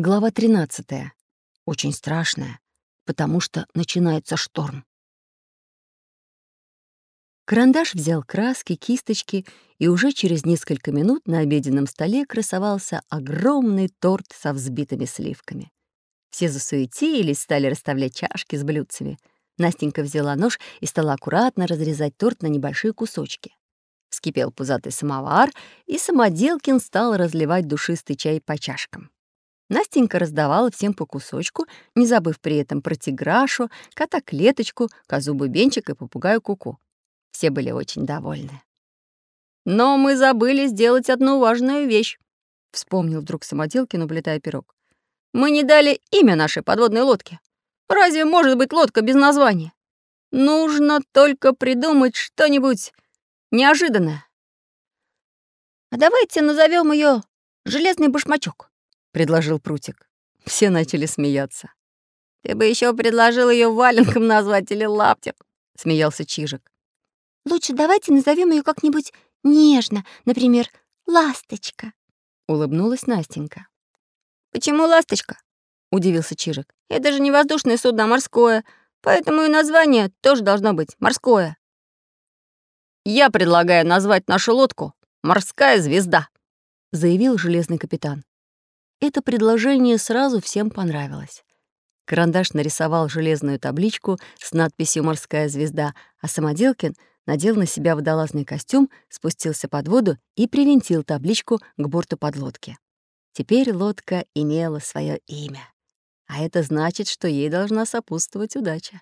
Глава 13. Очень страшная, потому что начинается шторм. Карандаш взял краски, кисточки, и уже через несколько минут на обеденном столе красовался огромный торт со взбитыми сливками. Все засуетились, стали расставлять чашки с блюдцами. Настенька взяла нож и стала аккуратно разрезать торт на небольшие кусочки. Вскипел пузатый самовар, и самоделкин стал разливать душистый чай по чашкам. Настенька раздавала всем по кусочку, не забыв при этом про тиграшу, кота-клеточку, козу-бубенчик и попугаю Куку. Все были очень довольны. «Но мы забыли сделать одну важную вещь», — вспомнил вдруг Самоделкин, уплетая пирог. «Мы не дали имя нашей подводной лодке. Разве может быть лодка без названия? Нужно только придумать что-нибудь неожиданное. А давайте назовем ее «Железный башмачок». — предложил Прутик. Все начали смеяться. «Ты бы еще предложил ее валенком назвать или лаптем», — смеялся Чижик. «Лучше давайте назовем ее как-нибудь нежно, например, «Ласточка», — улыбнулась Настенька. «Почему ласточка?» — удивился Чижик. «Это же не воздушное судно, а морское, поэтому и название тоже должно быть морское». «Я предлагаю назвать нашу лодку «Морская звезда», — заявил железный капитан. Это предложение сразу всем понравилось. Карандаш нарисовал железную табличку с надписью «Морская звезда», а Самоделкин надел на себя водолазный костюм, спустился под воду и привинтил табличку к борту подлодки. Теперь лодка имела свое имя. А это значит, что ей должна сопутствовать удача.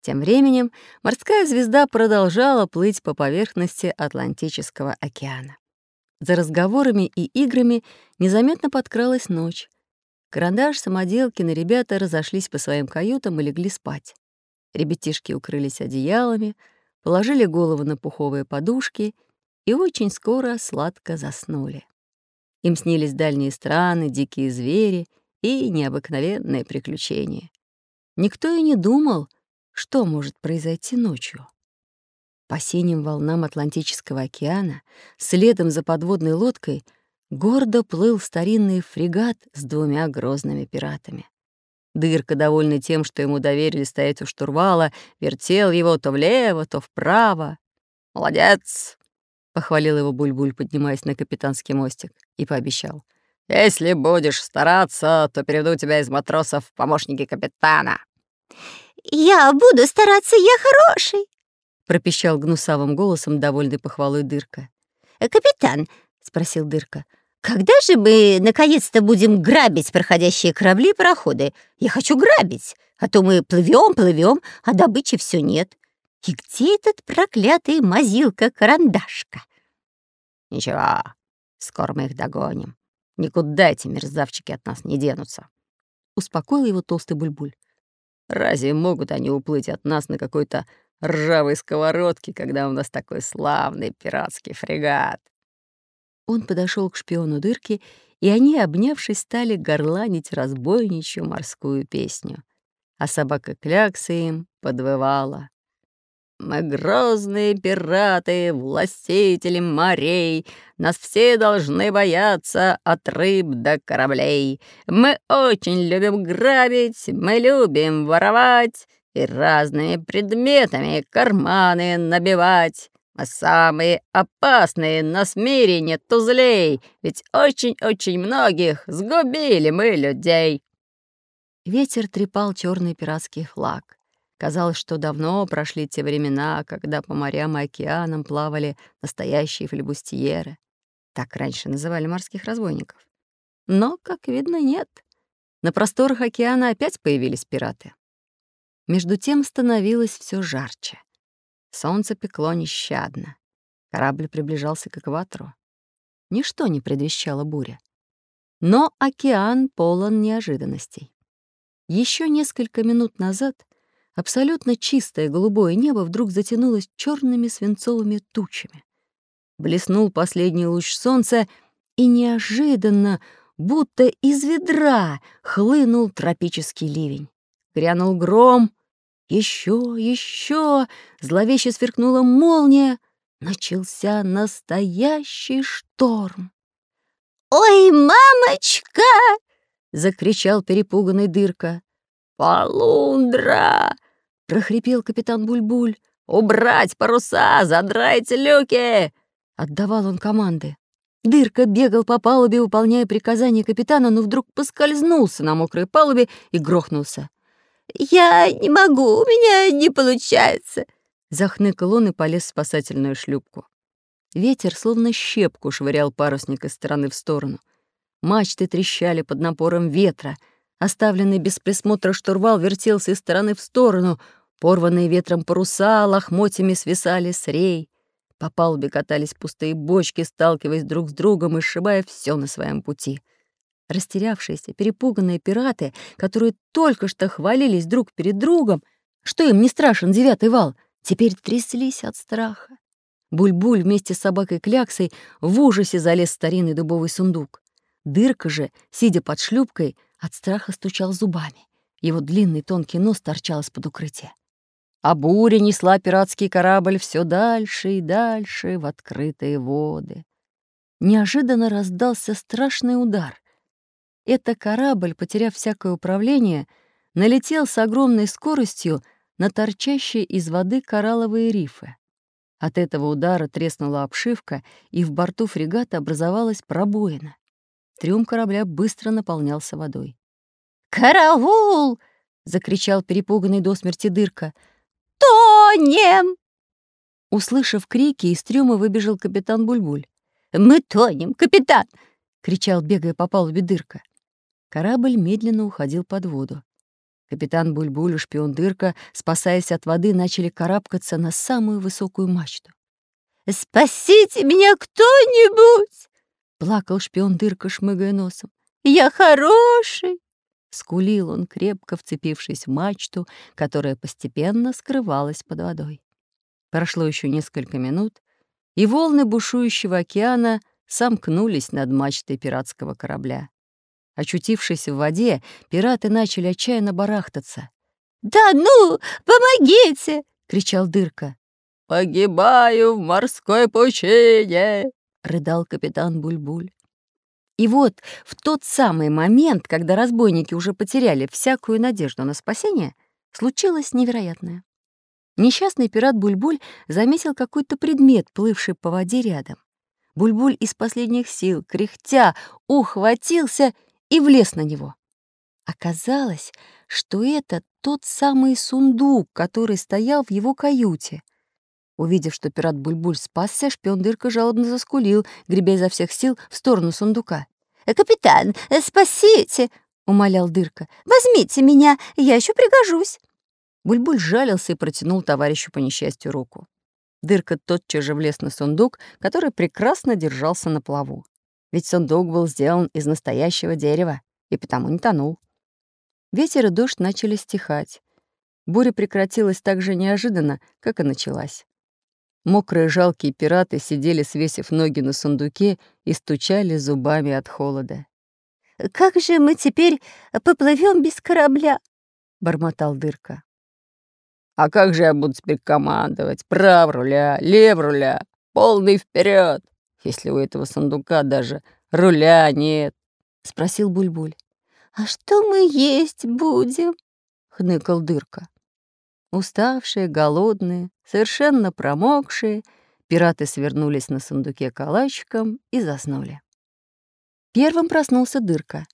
Тем временем морская звезда продолжала плыть по поверхности Атлантического океана. За разговорами и играми незаметно подкралась ночь. Карандаш, самоделкин и ребята разошлись по своим каютам и легли спать. Ребятишки укрылись одеялами, положили голову на пуховые подушки и очень скоро сладко заснули. Им снились дальние страны, дикие звери и необыкновенные приключения. Никто и не думал, что может произойти ночью. По синим волнам Атлантического океана, следом за подводной лодкой, гордо плыл старинный фрегат с двумя грозными пиратами. Дырка, довольный тем, что ему доверили стоять у штурвала, вертел его то влево, то вправо. «Молодец!» — похвалил его Бульбуль, поднимаясь на капитанский мостик, и пообещал. «Если будешь стараться, то переведу тебя из матросов в помощники капитана». «Я буду стараться, я хороший!» Пропищал гнусавым голосом, довольный похвалой Дырка. «Э, «Капитан», — спросил Дырка, — «когда же мы наконец-то будем грабить проходящие корабли и пароходы? Я хочу грабить, а то мы плывем, плывем, а добычи все нет. И где этот проклятый мазилка-карандашка?» «Ничего, скоро мы их догоним. Никуда эти мерзавчики от нас не денутся», — успокоил его толстый бульбуль. «Разве могут они уплыть от нас на какой-то ржавой сковородки, когда у нас такой славный пиратский фрегат. Он подошел к шпиону дырки, и они, обнявшись, стали горланить разбойничью морскую песню. А собака Клякса им подвывала. «Мы грозные пираты, властители морей, Нас все должны бояться от рыб до кораблей. Мы очень любим грабить, мы любим воровать, и разными предметами карманы набивать. А самые опасные нас в мире нет тузлей, ведь очень-очень многих сгубили мы людей. Ветер трепал черный пиратский флаг. Казалось, что давно прошли те времена, когда по морям и океанам плавали настоящие флебустьеры. Так раньше называли морских разбойников. Но, как видно, нет. На просторах океана опять появились пираты. Между тем становилось все жарче. Солнце пекло нещадно. Корабль приближался к экватору. Ничто не предвещало буря. Но океан полон неожиданностей. Еще несколько минут назад абсолютно чистое голубое небо вдруг затянулось черными свинцовыми тучами. Блеснул последний луч солнца, и неожиданно, будто из ведра, хлынул тропический ливень. Грянул гром. Еще, еще. Зловеще сверкнула молния. Начался настоящий шторм. «Ой, мамочка!» — закричал перепуганный дырка. «Полундра!» — прохрипел капитан Бульбуль. «Убрать паруса! Задрать люки!» — отдавал он команды. Дырка бегал по палубе, выполняя приказания капитана, но вдруг поскользнулся на мокрой палубе и грохнулся. «Я не могу, у меня не получается!» Захныкал он и полез в спасательную шлюпку. Ветер словно щепку швырял парусник из стороны в сторону. Мачты трещали под напором ветра. Оставленный без присмотра штурвал вертелся из стороны в сторону. Порванные ветром паруса лохмотьями свисали с рей. По палубе катались пустые бочки, сталкиваясь друг с другом и сшибая все на своем пути. Растерявшиеся, перепуганные пираты, которые только что хвалились друг перед другом, что им не страшен девятый вал, теперь тряслись от страха. Буль-буль вместе с собакой Кляксой в ужасе залез в старинный дубовый сундук. Дырка же, сидя под шлюпкой, от страха стучал зубами. Его длинный тонкий нос торчал из-под укрытия а буря несла пиратский корабль все дальше и дальше в открытые воды. Неожиданно раздался страшный удар. Это корабль, потеряв всякое управление, налетел с огромной скоростью на торчащие из воды коралловые рифы. От этого удара треснула обшивка, и в борту фрегата образовалась пробоина. Трюм корабля быстро наполнялся водой. «Караул!» — закричал перепуганный до смерти дырка — тонем!» Услышав крики, из трюма выбежал капитан Бульбуль. «Мы тонем, капитан!» — кричал, бегая по палубе дырка. Корабль медленно уходил под воду. Капитан Бульбуль и шпион Дырка, спасаясь от воды, начали карабкаться на самую высокую мачту. «Спасите меня кто-нибудь!» — плакал шпион Дырка, шмыгая носом. «Я хороший!» Скулил он, крепко вцепившись в мачту, которая постепенно скрывалась под водой. Прошло еще несколько минут, и волны бушующего океана сомкнулись над мачтой пиратского корабля. Очутившись в воде, пираты начали отчаянно барахтаться. «Да ну, помогите!» — кричал Дырка. «Погибаю в морской пучине!» — рыдал капитан Бульбуль. И вот в тот самый момент, когда разбойники уже потеряли всякую надежду на спасение, случилось невероятное. Несчастный пират Бульбуль заметил какой-то предмет, плывший по воде рядом. Бульбуль из последних сил, кряхтя, ухватился и влез на него. Оказалось, что это тот самый сундук, который стоял в его каюте. Увидев, что пират Бульбуль спасся, шпион Дырка жалобно заскулил, гребя изо всех сил в сторону сундука. Э, «Капитан, э, спасите!» — умолял Дырка. «Возьмите меня, я еще пригожусь!» Бульбуль жалился и протянул товарищу по несчастью руку. Дырка тотчас же влез на сундук, который прекрасно держался на плаву. Ведь сундук был сделан из настоящего дерева и потому не тонул. Ветер и дождь начали стихать. Буря прекратилась так же неожиданно, как и началась. Мокрые жалкие пираты сидели, свесив ноги на сундуке и стучали зубами от холода. «Как же мы теперь поплывем без корабля?» — бормотал Дырка. «А как же я буду теперь командовать? Прав руля, лев руля, полный вперед, если у этого сундука даже руля нет?» — спросил Бульбуль. «А что мы есть будем?» — хныкал Дырка. Уставшие, голодные, совершенно промокшие, пираты свернулись на сундуке калачиком и заснули. Первым проснулся дырка.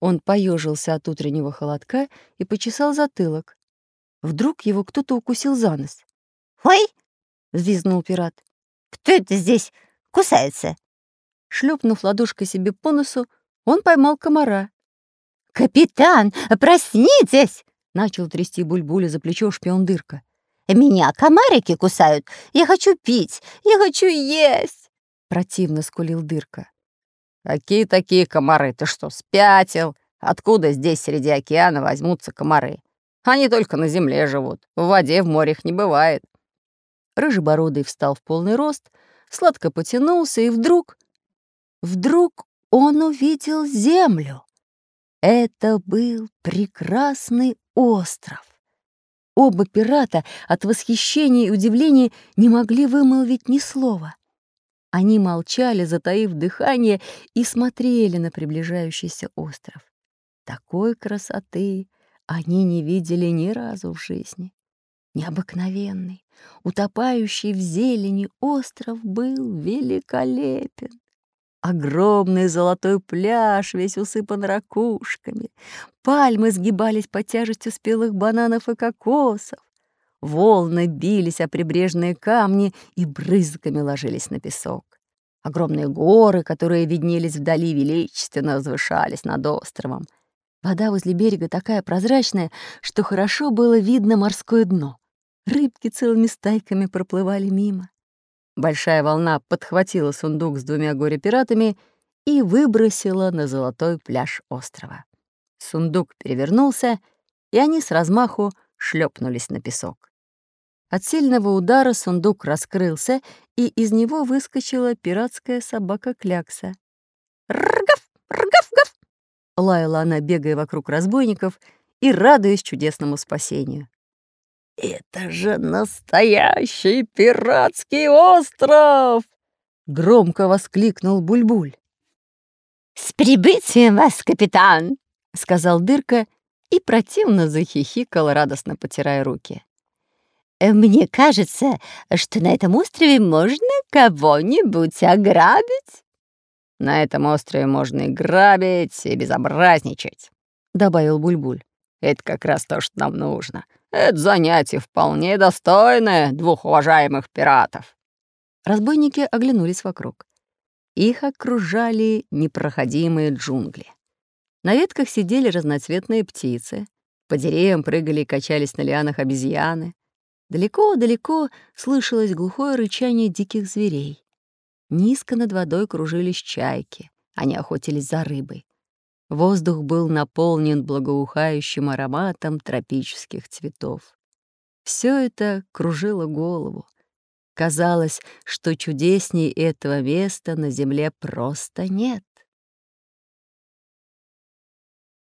Он поежился от утреннего холодка и почесал затылок. Вдруг его кто-то укусил за нос. «Ой!» — взвизгнул пират. «Кто это здесь кусается?» Шлепнув ладошкой себе по носу, он поймал комара. «Капитан, проснитесь!» Начал трясти Бульбуля за плечо шпион Дырка. «Меня комарики кусают! Я хочу пить! Я хочу есть!» Противно скулил Дырка. «Какие такие комары? Ты что, спятил? Откуда здесь среди океана возьмутся комары? Они только на земле живут. В воде, в море их не бывает». Рыжебородый встал в полный рост, сладко потянулся, и вдруг... Вдруг он увидел землю. Это был прекрасный остров. Оба пирата от восхищения и удивления не могли вымолвить ни слова. Они молчали, затаив дыхание, и смотрели на приближающийся остров. Такой красоты они не видели ни разу в жизни. Необыкновенный, утопающий в зелени остров был великолепен. Огромный золотой пляж, весь усыпан ракушками. Пальмы сгибались под тяжестью спелых бананов и кокосов. Волны бились о прибрежные камни и брызгами ложились на песок. Огромные горы, которые виднелись вдали, величественно возвышались над островом. Вода возле берега такая прозрачная, что хорошо было видно морское дно. Рыбки целыми стайками проплывали мимо. Большая волна подхватила сундук с двумя горе-пиратами и выбросила на золотой пляж острова. Сундук перевернулся, и они с размаху шлепнулись на песок. От сильного удара сундук раскрылся, и из него выскочила пиратская собака-клякса. «Ргав! Ргав-гав!» — лаяла она, бегая вокруг разбойников и радуясь чудесному спасению. «Это же настоящий пиратский остров!» — громко воскликнул Бульбуль. «С прибытием вас, капитан!» — сказал Дырка и противно захихикал, радостно потирая руки. «Мне кажется, что на этом острове можно кого-нибудь ограбить». «На этом острове можно и грабить, и безобразничать», — добавил Бульбуль. «Это как раз то, что нам нужно. Это занятие вполне достойное двух уважаемых пиратов. Разбойники оглянулись вокруг. Их окружали непроходимые джунгли. На ветках сидели разноцветные птицы, по деревьям прыгали и качались на лианах обезьяны. Далеко-далеко слышалось глухое рычание диких зверей. Низко над водой кружились чайки, они охотились за рыбой. Воздух был наполнен благоухающим ароматом тропических цветов. Все это кружило голову. Казалось, что чудесней этого места на земле просто нет.